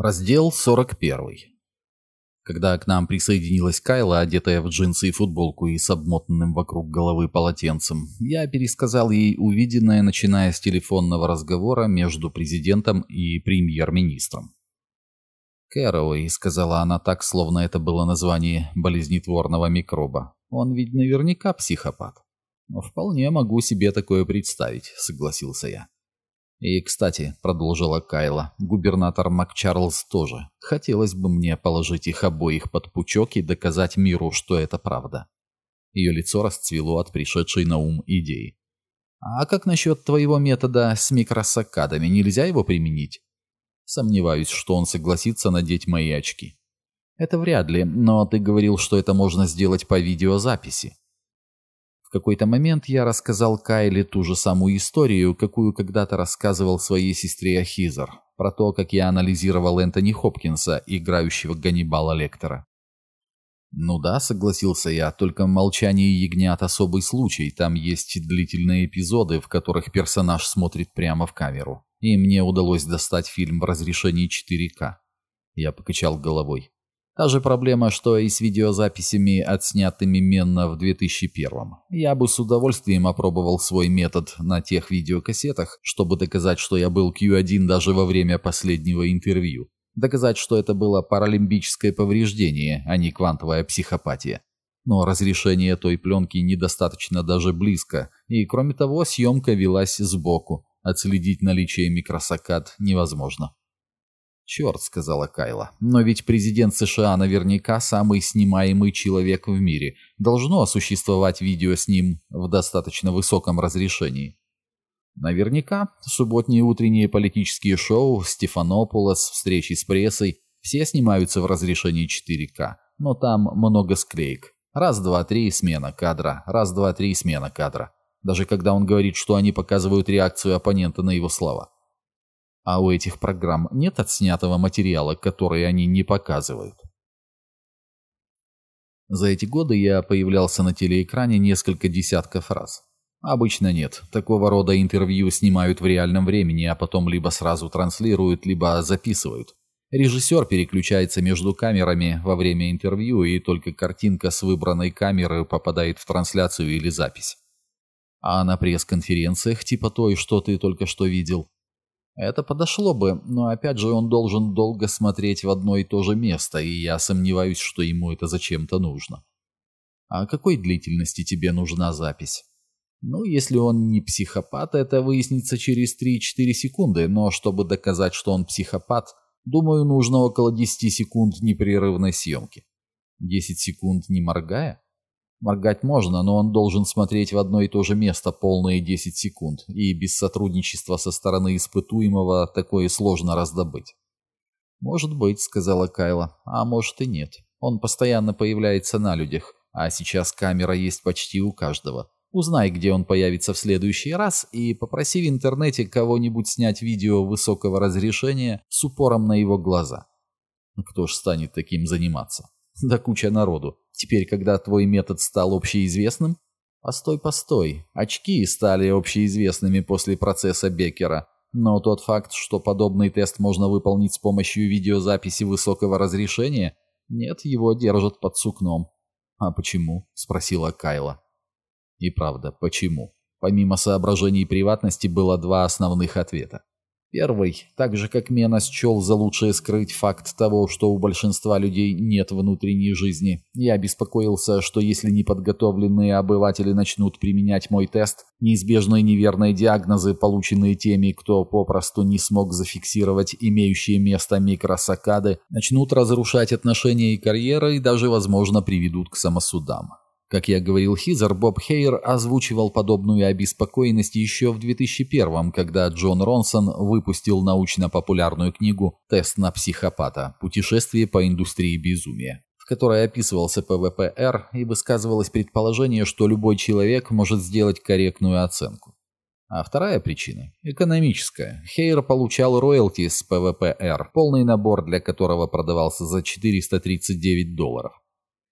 Раздел 41. Когда к нам присоединилась Кайла, одетая в джинсы и футболку и с обмотанным вокруг головы полотенцем, я пересказал ей увиденное, начиная с телефонного разговора между президентом и премьер-министром. «Кэрроуэй», — сказала она так, словно это было название болезнетворного микроба. «Он ведь наверняка психопат». «Вполне могу себе такое представить», — согласился я. «И, кстати», — продолжила Кайла, — «губернатор МакЧарлз тоже. Хотелось бы мне положить их обоих под пучок и доказать миру, что это правда». Ее лицо расцвело от пришедшей на ум идеи. «А как насчет твоего метода с микросакадами? Нельзя его применить?» «Сомневаюсь, что он согласится надеть мои очки». «Это вряд ли, но ты говорил, что это можно сделать по видеозаписи». В какой-то момент я рассказал Кайле ту же самую историю, какую когда-то рассказывал своей сестре Ахизер, про то, как я анализировал Энтони Хопкинса, играющего Ганнибала Лектора. «Ну да», — согласился я, — «только молчание ягнят особый случай, там есть длительные эпизоды, в которых персонаж смотрит прямо в камеру, и мне удалось достать фильм в разрешении 4К». Я покачал головой. Та же проблема, что и с видеозаписями, отснятыми Менно в 2001 Я бы с удовольствием опробовал свой метод на тех видеокассетах, чтобы доказать, что я был Q1 даже во время последнего интервью. Доказать, что это было паралимбическое повреждение, а не квантовая психопатия. Но разрешение той пленки недостаточно даже близко, и кроме того, съемка велась сбоку. Отследить наличие микросакад невозможно. «Черт», — сказала Кайла, — «но ведь президент США наверняка самый снимаемый человек в мире. Должно существовать видео с ним в достаточно высоком разрешении». Наверняка субботние утренние политические шоу, Стефанопулос, встречи с прессой — все снимаются в разрешении 4К, но там много склеек. Раз, два, три, смена кадра. Раз, два, три, смена кадра. Даже когда он говорит, что они показывают реакцию оппонента на его слова. А у этих программ нет отснятого материала, который они не показывают. За эти годы я появлялся на телеэкране несколько десятков раз. Обычно нет. Такого рода интервью снимают в реальном времени, а потом либо сразу транслируют, либо записывают. Режиссер переключается между камерами во время интервью, и только картинка с выбранной камеры попадает в трансляцию или запись. А на пресс-конференциях, типа той, что ты только что видел, это подошло бы, но опять же он должен долго смотреть в одно и то же место, и я сомневаюсь, что ему это зачем-то нужно. А какой длительности тебе нужна запись? Ну, если он не психопат, это выяснится через 3-4 секунды, но чтобы доказать, что он психопат, думаю, нужно около 10 секунд непрерывной съемки. 10 секунд не моргая? Моргать можно, но он должен смотреть в одно и то же место полные 10 секунд, и без сотрудничества со стороны испытуемого такое сложно раздобыть. «Может быть», — сказала Кайла, — «а может и нет. Он постоянно появляется на людях, а сейчас камера есть почти у каждого. Узнай, где он появится в следующий раз, и попроси в интернете кого-нибудь снять видео высокого разрешения с упором на его глаза. Кто ж станет таким заниматься? Да куча народу. Теперь, когда твой метод стал общеизвестным? Постой, постой. Очки стали общеизвестными после процесса Беккера. Но тот факт, что подобный тест можно выполнить с помощью видеозаписи высокого разрешения, нет, его держат под сукном. «А почему?» – спросила Кайла. И правда, почему? Помимо соображений приватности было два основных ответа. Первый, так же как Мена счел за лучшее скрыть факт того, что у большинства людей нет внутренней жизни, я беспокоился, что если неподготовленные обыватели начнут применять мой тест, неизбежные неверные диагнозы, полученные теми, кто попросту не смог зафиксировать имеющие место микросакады, начнут разрушать отношения и карьеры и даже, возможно, приведут к самосудам. Как я говорил Хизер, Боб Хейер озвучивал подобную обеспокоенность еще в 2001 когда Джон Ронсон выпустил научно-популярную книгу «Тест на психопата. Путешествие по индустрии безумия», в которой описывался ПВПР и высказывалось предположение, что любой человек может сделать корректную оценку. А вторая причина – экономическая. Хейер получал роялти с ПВПР, полный набор для которого продавался за 439 долларов.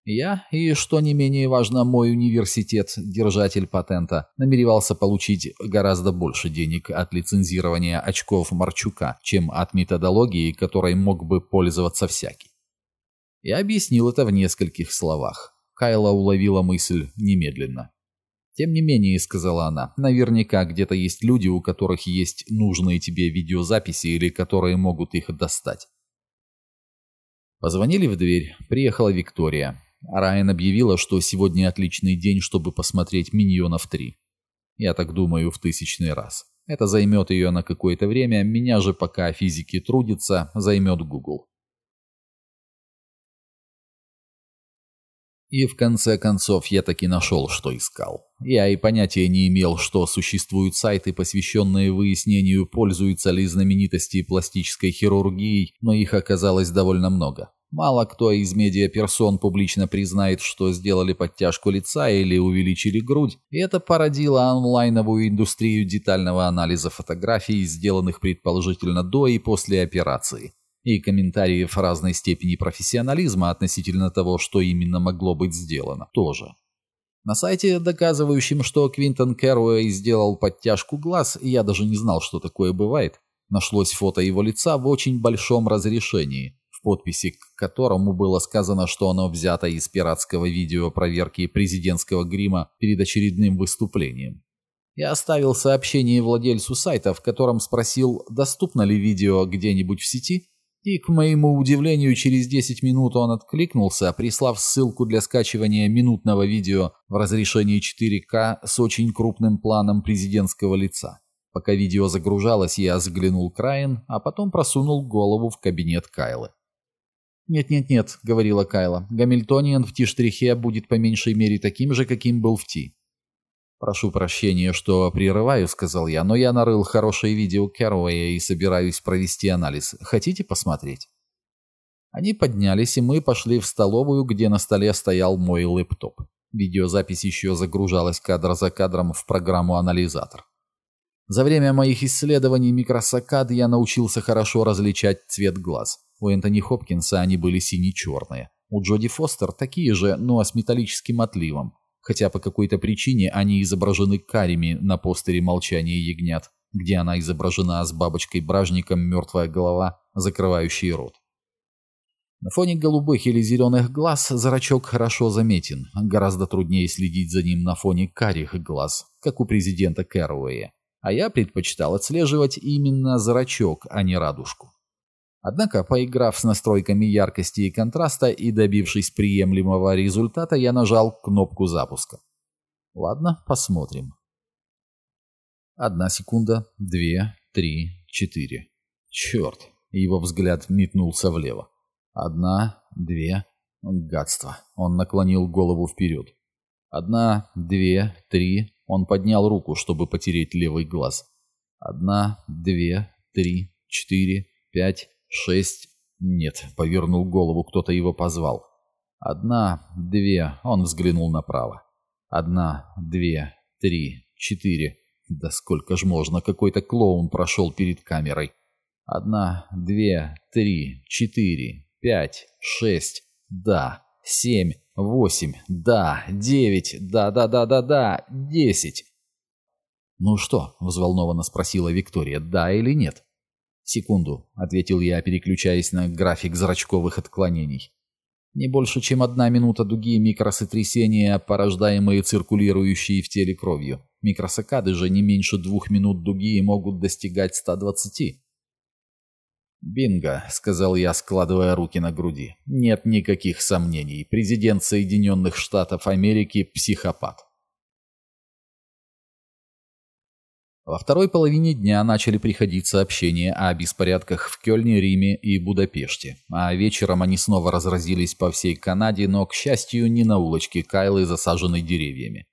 Я, и, что не менее важно, мой университет, держатель патента, намеревался получить гораздо больше денег от лицензирования очков Марчука, чем от методологии, которой мог бы пользоваться всякий. Я объяснил это в нескольких словах. Кайла уловила мысль немедленно. «Тем не менее», — сказала она, — «наверняка где-то есть люди, у которых есть нужные тебе видеозаписи или которые могут их достать». Позвонили в дверь. Приехала Виктория. Райан объявила, что сегодня отличный день, чтобы посмотреть «Миньонов 3». Я так думаю в тысячный раз. Это займет ее на какое-то время, меня же пока физики трудится, займет Google. И в конце концов я таки нашел, что искал. Я и понятия не имел, что существуют сайты, посвященные выяснению, пользуются ли знаменитости пластической хирургией, но их оказалось довольно много. Мало кто из медиаперсон публично признает, что сделали подтяжку лица или увеличили грудь, и это породило онлайновую индустрию детального анализа фотографий, сделанных предположительно до и после операции. И комментариев разной степени профессионализма относительно того, что именно могло быть сделано, тоже. На сайте, доказывающем, что Квинтон Кэрруэй сделал подтяжку глаз, я даже не знал, что такое бывает, нашлось фото его лица в очень большом разрешении, подписи к которому было сказано, что оно взято из пиратского видео проверки президентского грима перед очередным выступлением. Я оставил сообщение владельцу сайта, в котором спросил, доступно ли видео где-нибудь в сети, и, к моему удивлению, через 10 минут он откликнулся, прислав ссылку для скачивания минутного видео в разрешении 4К с очень крупным планом президентского лица. Пока видео загружалось, я взглянул к Райан, а потом просунул голову в кабинет Кайлы. «Нет-нет-нет», — говорила Кайла, — «Гамильтониан в Ти-штрихе будет по меньшей мере таким же, каким был в Ти. «Прошу прощения, что прерываю», — сказал я, «но я нарыл хорошее видео Кэрроуэя и собираюсь провести анализ. Хотите посмотреть?» Они поднялись, и мы пошли в столовую, где на столе стоял мой лэптоп. Видеозапись еще загружалась кадр за кадром в программу «Анализатор». За время моих исследований микросакад я научился хорошо различать цвет глаз. У Энтони Хопкинса они были сине-черные. У Джоди Фостер такие же, но с металлическим отливом хотя по какой-то причине они изображены карими на постере «Молчание ягнят», где она изображена с бабочкой-бражником «Мертвая голова», закрывающей рот. На фоне голубых или зеленых глаз зрачок хорошо заметен, гораздо труднее следить за ним на фоне карих глаз, как у президента Кэрруэя. А я предпочитал отслеживать именно зрачок, а не радужку. Однако, поиграв с настройками яркости и контраста и добившись приемлемого результата, я нажал кнопку запуска. Ладно, посмотрим. Одна секунда, две, три, четыре. Черт, его взгляд метнулся влево. Одна, две, гадство. Он наклонил голову вперед. Одна, две, три. Он поднял руку, чтобы потереть левый глаз. Одна, две, три, четыре, пять, Шесть... Нет, повернул голову, кто-то его позвал. Одна, две, он взглянул направо. Одна, две, три, четыре. Да сколько ж можно, какой-то клоун прошел перед камерой. Одна, две, три, четыре, пять, шесть, да, семь, восемь, да, девять, да-да-да-да-да, десять. «Ну что?» — взволнованно спросила Виктория, «да или нет?» «Секунду», — ответил я, переключаясь на график зрачковых отклонений. «Не больше, чем одна минута дуги микросотрясения, порождаемые циркулирующей в теле кровью. Микросакады же не меньше двух минут дуги могут достигать 120. «Бинго», — сказал я, складывая руки на груди. «Нет никаких сомнений. Президент Соединенных Штатов Америки — психопат. Во второй половине дня начали приходить сообщения о беспорядках в Кёльне, Риме и Будапеште, а вечером они снова разразились по всей Канаде, но, к счастью, не на улочке Кайлы, засаженной деревьями.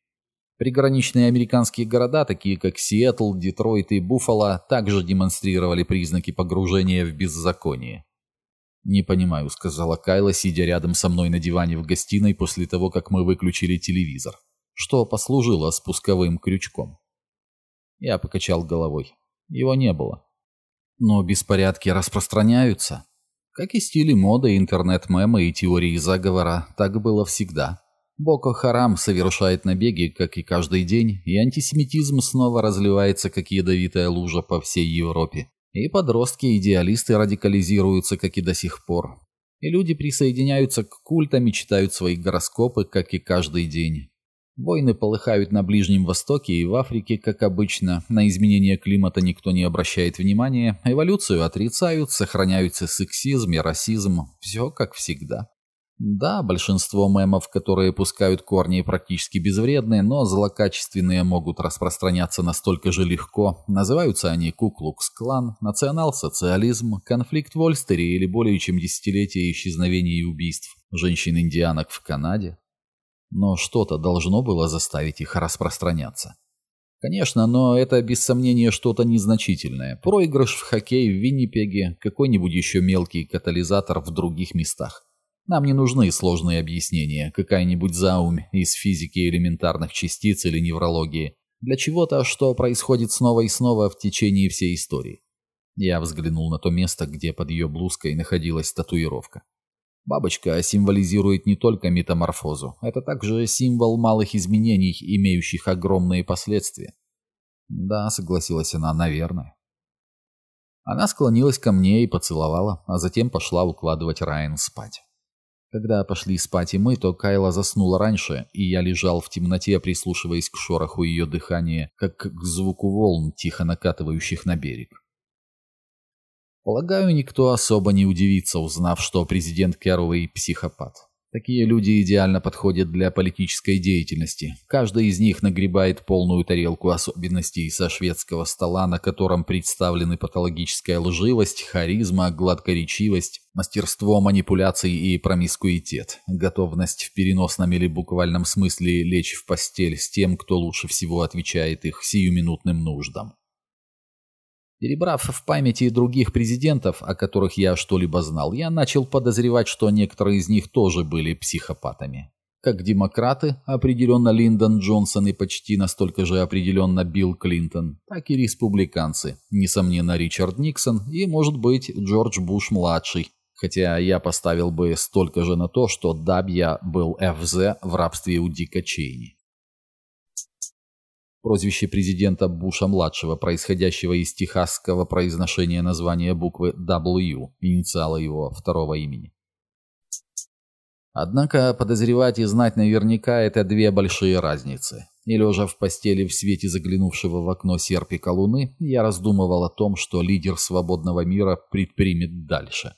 Приграничные американские города, такие как Сиэтл, Детройт и Буффало, также демонстрировали признаки погружения в беззаконие. «Не понимаю», — сказала Кайла, сидя рядом со мной на диване в гостиной после того, как мы выключили телевизор. «Что послужило спусковым крючком?» Я покачал головой. Его не было. Но беспорядки распространяются. Как и стили моды, интернет-мемы и теории заговора, так было всегда. Боко Харам совершает набеги, как и каждый день, и антисемитизм снова разливается, как ядовитая лужа по всей Европе. И подростки-идеалисты радикализируются, как и до сих пор. И люди присоединяются к культам и читают свои гороскопы, как и каждый день. Войны полыхают на Ближнем Востоке и в Африке, как обычно. На изменение климата никто не обращает внимания. Эволюцию отрицают, сохраняются сексизм и расизм. Все как всегда. Да, большинство мемов, которые пускают корни, практически безвредны, но злокачественные могут распространяться настолько же легко. Называются они Куклукс-клан, национал-социализм, конфликт в Ольстере или более чем десятилетие исчезновений и убийств женщин-индианок в Канаде. Но что-то должно было заставить их распространяться. Конечно, но это без сомнения что-то незначительное. Проигрыш в хоккей в Виннипеге, какой-нибудь еще мелкий катализатор в других местах. Нам не нужны сложные объяснения, какая-нибудь заумь из физики элементарных частиц или неврологии. Для чего-то, что происходит снова и снова в течение всей истории. Я взглянул на то место, где под ее блузкой находилась татуировка. Бабочка символизирует не только метаморфозу, это также символ малых изменений, имеющих огромные последствия. Да, согласилась она, наверное. Она склонилась ко мне и поцеловала, а затем пошла укладывать Райан спать. Когда пошли спать и мы, то Кайла заснула раньше, и я лежал в темноте, прислушиваясь к шороху ее дыхания, как к звуку волн, тихо накатывающих на берег. Полагаю, никто особо не удивится, узнав, что президент Кэрровей – психопат. Такие люди идеально подходят для политической деятельности. Каждый из них нагребает полную тарелку особенностей со шведского стола, на котором представлены патологическая лживость, харизма, гладкоречивость, мастерство манипуляций и промискуитет, готовность в переносном или буквальном смысле лечь в постель с тем, кто лучше всего отвечает их сиюминутным нуждам. Перебрав в памяти других президентов, о которых я что-либо знал, я начал подозревать, что некоторые из них тоже были психопатами. Как демократы, определенно Линдон Джонсон и почти настолько же определенно Билл Клинтон, так и республиканцы, несомненно Ричард Никсон и, может быть, Джордж Буш-младший, хотя я поставил бы столько же на то, что Дабья был ФЗ в рабстве у Дика Чейни прозвище президента Буша-младшего, происходящего из техасского произношения названия буквы W, инициала его второго имени. Однако подозревать и знать наверняка – это две большие разницы. И лежа в постели в свете заглянувшего в окно серпика луны, я раздумывал о том, что лидер свободного мира предпримет дальше.